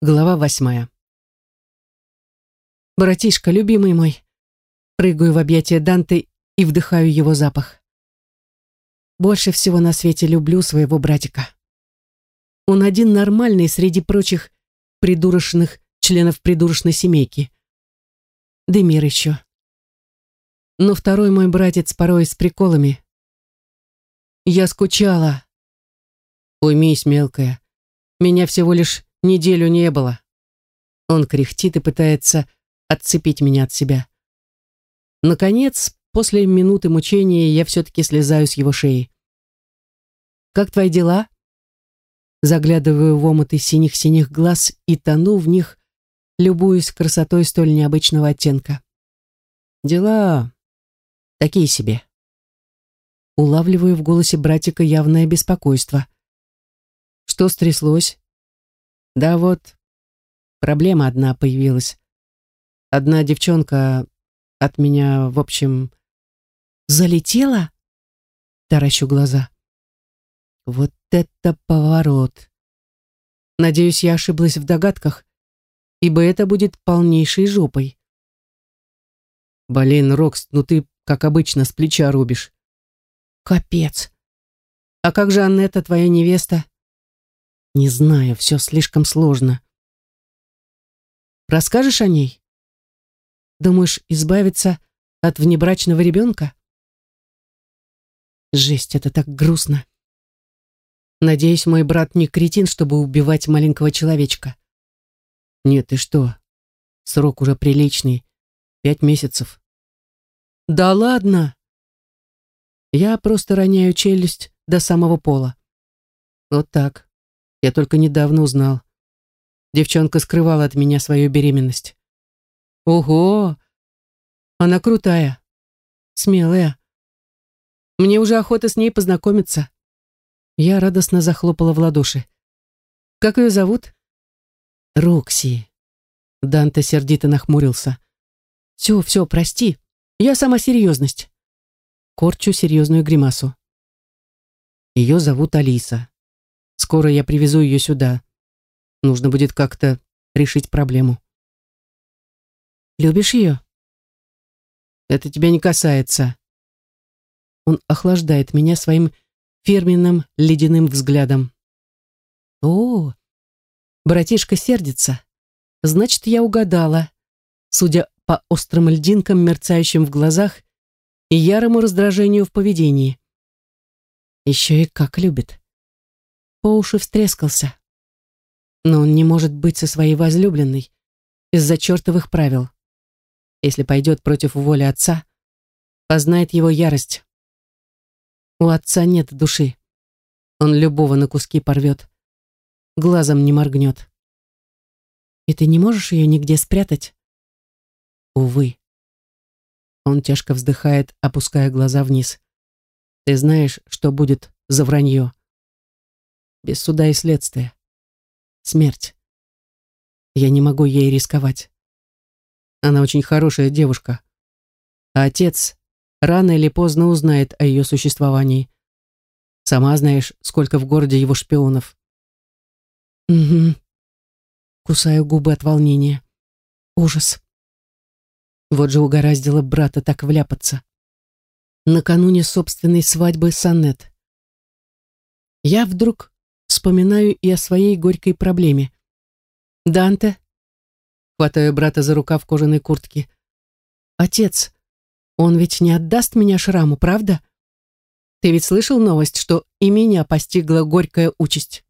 Глава восьмая. «Братишка, любимый мой!» Прыгаю в объятия Данте и вдыхаю его запах. Больше всего на свете люблю своего братика. Он один нормальный среди прочих придурочных членов придурочной семейки. Демир еще. Но второй мой братец порой с приколами. Я скучала. Уймись, мелкая. Меня всего лишь Неделю не было. Он кряхтит и пытается отцепить меня от себя. Наконец, после минуты мучения, я все-таки слезаю с его шеи. «Как твои дела?» Заглядываю в омуты синих-синих глаз и тону в них, любуюсь красотой столь необычного оттенка. «Дела такие себе». Улавливаю в голосе братика явное беспокойство. «Что стряслось?» Да вот, проблема одна появилась. Одна девчонка от меня, в общем... Залетела? Таращу глаза. Вот это поворот. Надеюсь, я ошиблась в догадках, ибо это будет полнейшей жопой. Блин, Рокс, ну ты, как обычно, с плеча рубишь. Капец. А как же Аннета, твоя невеста? Не знаю, все слишком сложно. Расскажешь о ней? Думаешь, избавиться от внебрачного ребенка? Жесть, это так грустно. Надеюсь, мой брат не кретин, чтобы убивать маленького человечка. Нет, ты что? Срок уже приличный. Пять месяцев. Да ладно! Я просто роняю челюсть до самого пола. Вот так. Я только недавно узнал. Девчонка скрывала от меня свою беременность. Ого! Она крутая, смелая. Мне уже охота с ней познакомиться. Я радостно захлопала в ладоши. Как ее зовут? Рокси. Данте сердито нахмурился. Все, все, прости. Я сама серьезность. Корчу серьезную гримасу. Ее зовут Алиса. Скоро я привезу ее сюда. Нужно будет как-то решить проблему. Любишь ее? Это тебя не касается. Он охлаждает меня своим фирменным ледяным взглядом. О, братишка сердится. Значит, я угадала, судя по острым льдинкам, мерцающим в глазах и ярому раздражению в поведении. Еще и как любит по уши встрескался. Но он не может быть со своей возлюбленной из-за чертовых правил. Если пойдет против воли отца, познает его ярость. У отца нет души. Он любого на куски порвет. Глазом не моргнет. И ты не можешь ее нигде спрятать? Увы. Он тяжко вздыхает, опуская глаза вниз. Ты знаешь, что будет за вранье без суда и следствия. Смерть. Я не могу ей рисковать. Она очень хорошая девушка. А отец рано или поздно узнает о ее существовании. Сама знаешь, сколько в городе его шпионов. Угу. Кусаю губы от волнения. Ужас. Вот же угораздило брата так вляпаться. Накануне собственной свадьбы с Аннет. Я вдруг вспоминаю и о своей горькой проблеме. «Данте?» Хватаю брата за рукав кожаной куртки. «Отец, он ведь не отдаст меня шраму, правда? Ты ведь слышал новость, что и меня постигла горькая участь?»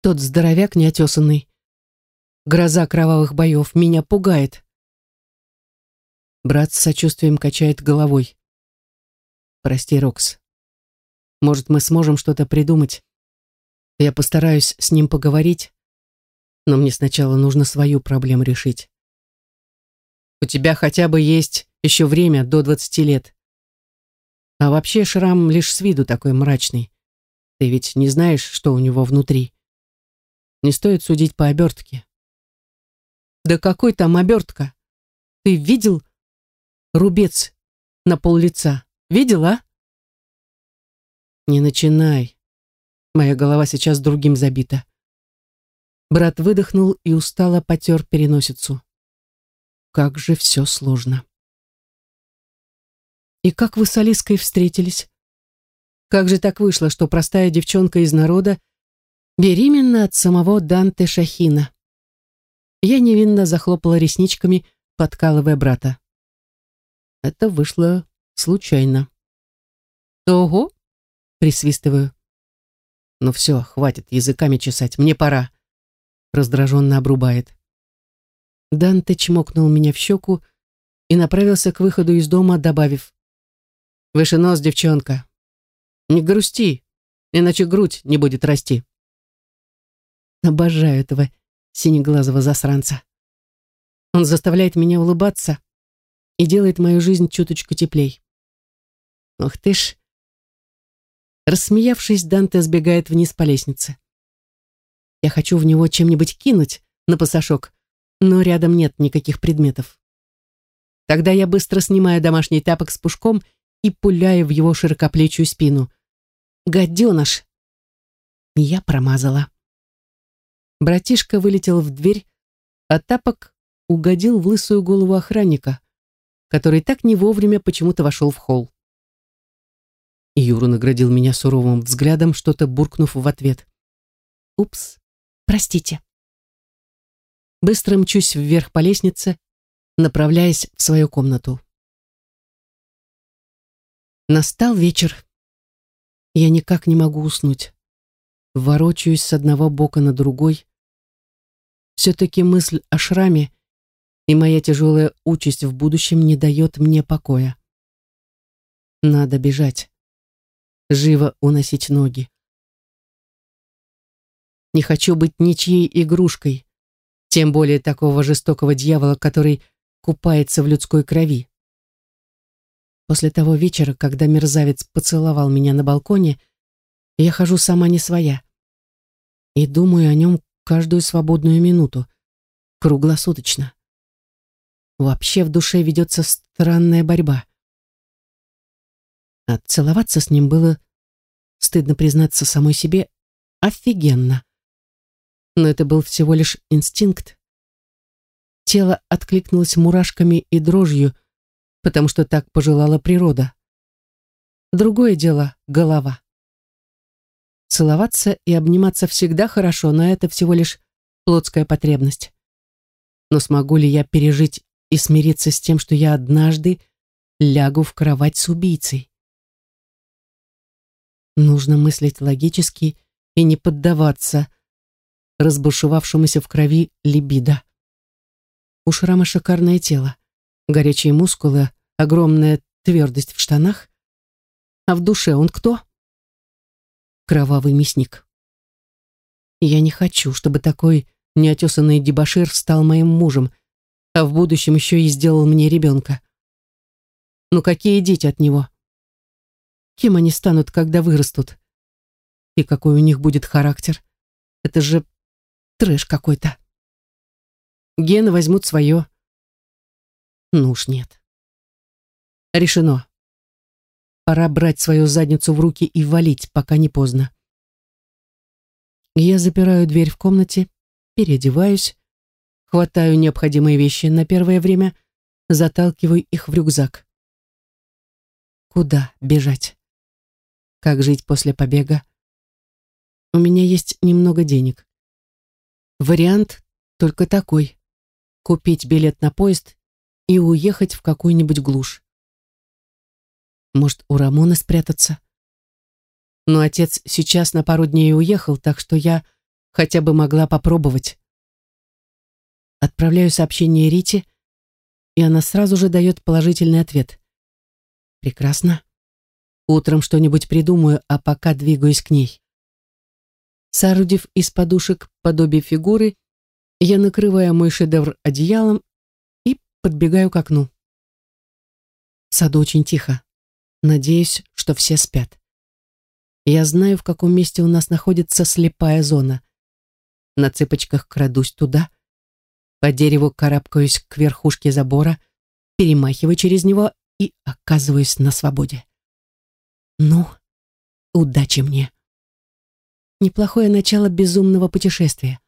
Тот здоровяк неотесанный. Гроза кровавых боев меня пугает. Брат с сочувствием качает головой. «Прости, Рокс. Может, мы сможем что-то придумать. Я постараюсь с ним поговорить, но мне сначала нужно свою проблему решить. У тебя хотя бы есть еще время до двадцати лет. А вообще шрам лишь с виду такой мрачный. Ты ведь не знаешь, что у него внутри. Не стоит судить по обертке. Да какой там обертка? Ты видел рубец на пол лица? Видел, а? Не начинай. Моя голова сейчас другим забита. Брат выдохнул и устало потер переносицу. Как же все сложно. И как вы с Алиской встретились? Как же так вышло, что простая девчонка из народа беременна от самого Данте Шахина? Я невинно захлопала ресничками, подкалывая брата. Это вышло случайно. Ого, присвистываю. Ну все, хватит языками чесать, мне пора. Раздраженно обрубает. Данте чмокнул меня в щеку и направился к выходу из дома, добавив. «Выше нос, девчонка. Не грусти, иначе грудь не будет расти». Обожаю этого синеглазого засранца. Он заставляет меня улыбаться и делает мою жизнь чуточку теплей. Ох ты ж. Рассмеявшись, Данте сбегает вниз по лестнице. Я хочу в него чем-нибудь кинуть на пасашок, но рядом нет никаких предметов. Тогда я быстро снимаю домашний тапок с пушком и пуляю в его широкоплечую спину. Гаденыш! Я промазала. Братишка вылетел в дверь, а тапок угодил в лысую голову охранника, который так не вовремя почему-то вошел в холл. Юра наградил меня суровым взглядом, что-то буркнув в ответ. «Упс, простите». Быстро мчусь вверх по лестнице, направляясь в свою комнату. Настал вечер. Я никак не могу уснуть. Ворочаюсь с одного бока на другой. Все-таки мысль о шраме и моя тяжелая участь в будущем не дает мне покоя. Надо бежать. Живо уносить ноги. Не хочу быть ничьей игрушкой, тем более такого жестокого дьявола, который купается в людской крови. После того вечера, когда мерзавец поцеловал меня на балконе, я хожу сама не своя и думаю о нем каждую свободную минуту, круглосуточно. Вообще в душе ведется странная борьба. А целоваться с ним было, стыдно признаться самой себе, офигенно но это был всего лишь инстинкт. Тело откликнулось мурашками и дрожью, потому что так пожелала природа. Другое дело — голова. Целоваться и обниматься всегда хорошо, но это всего лишь плотская потребность. Но смогу ли я пережить и смириться с тем, что я однажды лягу в кровать с убийцей? Нужно мыслить логически и не поддаваться разбушевавшемуся в крови либидо. У Шрама шикарное тело, горячие мускулы, огромная твердость в штанах. А в душе он кто? Кровавый мясник. Я не хочу, чтобы такой неотесанный дебошир стал моим мужем, а в будущем еще и сделал мне ребенка. Ну какие дети от него? Кем они станут, когда вырастут? И какой у них будет характер? Это же Трэш какой-то. Гены возьмут свое. Ну уж нет. Решено. Пора брать свою задницу в руки и валить, пока не поздно. Я запираю дверь в комнате, переодеваюсь, хватаю необходимые вещи на первое время, заталкиваю их в рюкзак. Куда бежать? Как жить после побега? У меня есть немного денег. Вариант только такой. Купить билет на поезд и уехать в какую-нибудь глушь. Может, у Рамона спрятаться? Но отец сейчас на пару дней уехал, так что я хотя бы могла попробовать. Отправляю сообщение Рите, и она сразу же дает положительный ответ. Прекрасно. Утром что-нибудь придумаю, а пока двигаюсь к ней. Соорудив из подушек подобие фигуры, я накрываю мой шедевр одеялом и подбегаю к окну. В саду очень тихо. Надеюсь, что все спят. Я знаю, в каком месте у нас находится слепая зона. На цыпочках крадусь туда, по дереву карабкаюсь к верхушке забора, перемахиваю через него и оказываюсь на свободе. Ну, удачи мне. Неплохое начало безумного путешествия.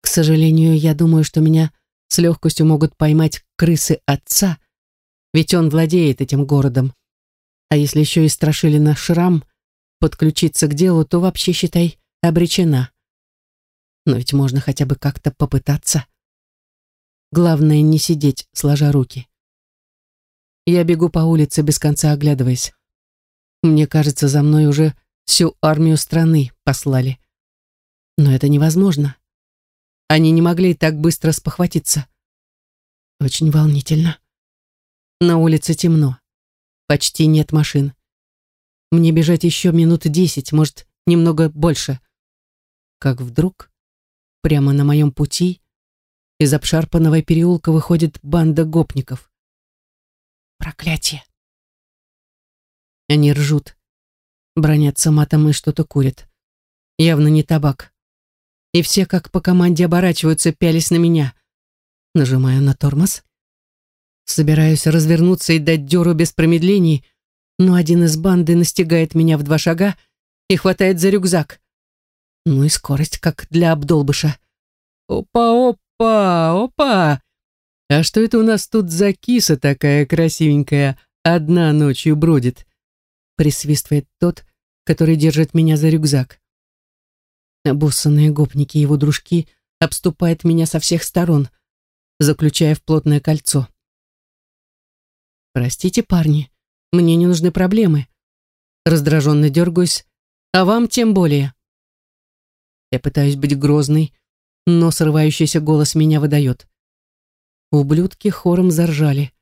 К сожалению, я думаю, что меня с легкостью могут поймать крысы отца, ведь он владеет этим городом. А если еще и страшили на шрам, подключиться к делу, то вообще, считай, обречена. Но ведь можно хотя бы как-то попытаться. Главное не сидеть, сложа руки. Я бегу по улице, без конца оглядываясь. Мне кажется, за мной уже всю армию страны послали. Но это невозможно. Они не могли так быстро спохватиться. Очень волнительно. На улице темно. Почти нет машин. Мне бежать еще минут десять, может, немного больше. Как вдруг, прямо на моем пути, из обшарпанного переулка выходит банда гопников. Проклятие. Они ржут, бронятся матом и что-то курят. Явно не табак. И все, как по команде, оборачиваются, пялись на меня. Нажимаю на тормоз. Собираюсь развернуться и дать дёру без промедлений, но один из банды настигает меня в два шага и хватает за рюкзак. Ну и скорость, как для обдолбыша. «Опа-опа, опа! А что это у нас тут за киса такая красивенькая, одна ночью бродит?» Присвистывает тот, который держит меня за рюкзак. Обоссанные гопники и его дружки обступают меня со всех сторон, заключая в плотное кольцо. «Простите, парни, мне не нужны проблемы». Раздраженно дергаюсь, а вам тем более. Я пытаюсь быть грозной, но срывающийся голос меня выдает. Ублюдки хором заржали.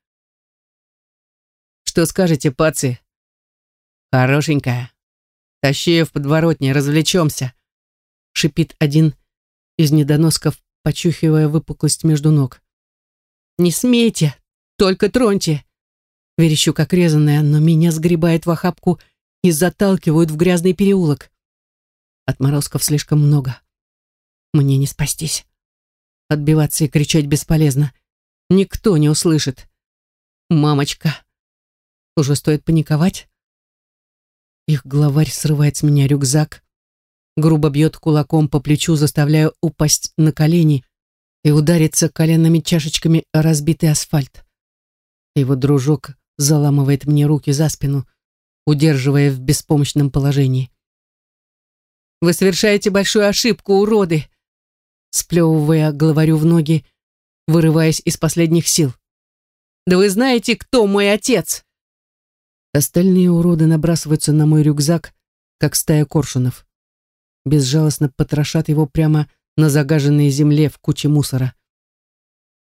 «Что скажете, пацы?» «Хорошенькая. Тащи ее в подворотне, развлечемся», шипит один из недоносков, почухивая выпуклость между ног. «Не смейте, только троньте!» Верещу, как резаная, но меня сгребает в охапку и заталкивают в грязный переулок. Отморозков слишком много. Мне не спастись. Отбиваться и кричать бесполезно. Никто не услышит. Мамочка. Уже стоит паниковать? Их главарь срывает с меня рюкзак, грубо бьет кулаком по плечу, заставляя упасть на колени и удариться коленными чашечками о разбитый асфальт. Его дружок заламывает мне руки за спину, удерживая в беспомощном положении. «Вы совершаете большую ошибку, уроды!» Сплевывая, говорю в ноги, вырываясь из последних сил. «Да вы знаете, кто мой отец!» Остальные уроды набрасываются на мой рюкзак, как стая коршунов. Безжалостно потрошат его прямо на загаженной земле в куче мусора.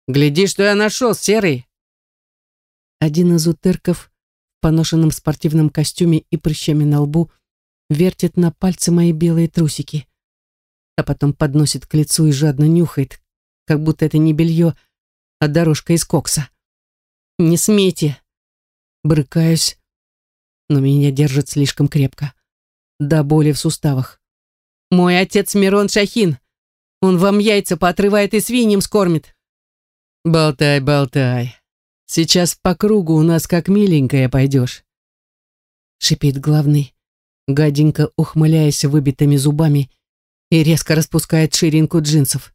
«Гляди, что я нашел, серый!» Один из утерков в поношенном спортивном костюме и прыщами на лбу вертит на пальцы мои белые трусики, а потом подносит к лицу и жадно нюхает, как будто это не белье, а дорожка из кокса. «Не смейте!» Брыкаюсь, но меня держит слишком крепко. До боли в суставах. «Мой отец Мирон Шахин! Он вам яйца поотрывает и свиньям скормит!» «Болтай, болтай!» Сейчас по кругу у нас как миленькая пойдешь. Шипит главный, гаденько ухмыляясь выбитыми зубами и резко распускает ширинку джинсов.